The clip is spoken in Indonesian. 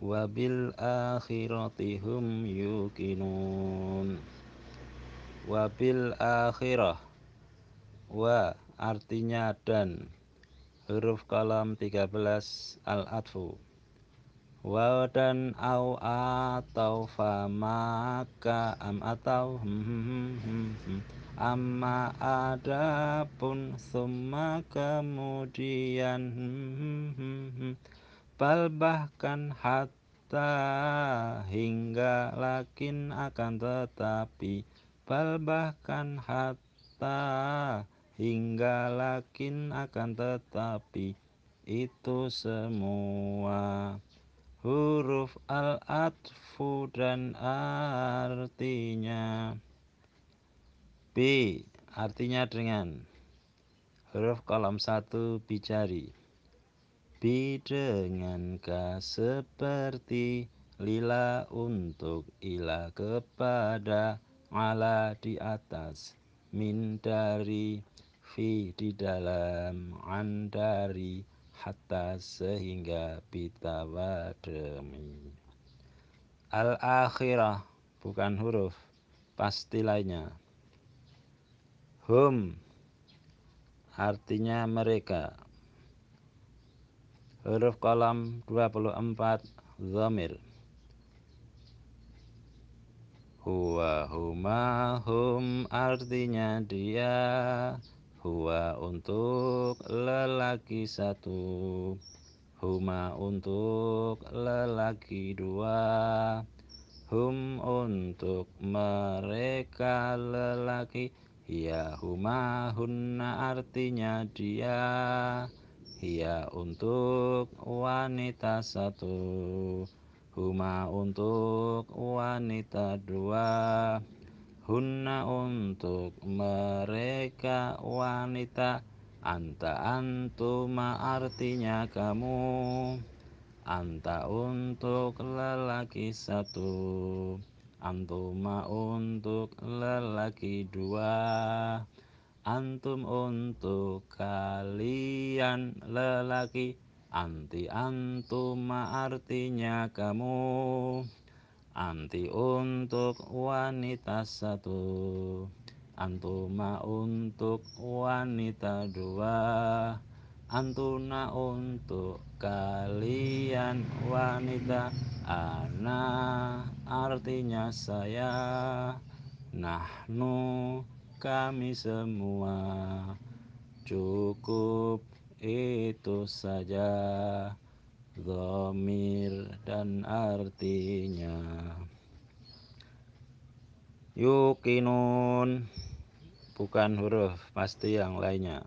wabil akhirati hum wabil akhirah. Wa artinya dan. Huruf kalam 13 al-atfu. Wa dan au atau fa maka am atau hmm, hmm, hmm, hmm, amma adapun summa kemudian hmm, hmm, hmm, hmm. Bal bahkan hatta hingga lakin akan tetapi. Bal bahkan hatta hingga lakin akan tetapi. Itu semua huruf al-atfu dan artinya. B artinya dengan. Huruf kolom satu bicari bi dengan ka seperti lila untuk ila kepada ala di atas min dari fi di dalam an dari hatta sehingga bitawademi al akhirah bukan huruf pasti lainnya. Hum artinya mereka huruf kolam 24 zamir. Huwa huma hum artinya dia. Huwa untuk lelaki satu. Huma untuk lelaki dua. Hum untuk mereka lelaki. Ya huma hunna artinya dia Hia untuk wanita satu. Huma untuk wanita dua. Hunna untuk mereka wanita. Anta antuma artinya kamu. Anta untuk lelaki satu. Antuma untuk lelaki dua antum untuk kalian lelaki. Anti antuma artinya kamu. Anti untuk wanita satu. Antuma untuk wanita dua. Antuna untuk kalian wanita. Ana artinya saya. Nahnu kami semua. Cukup itu saja Zomir dan artinya. Yukinun. Bukan huruf pasti yang lainnya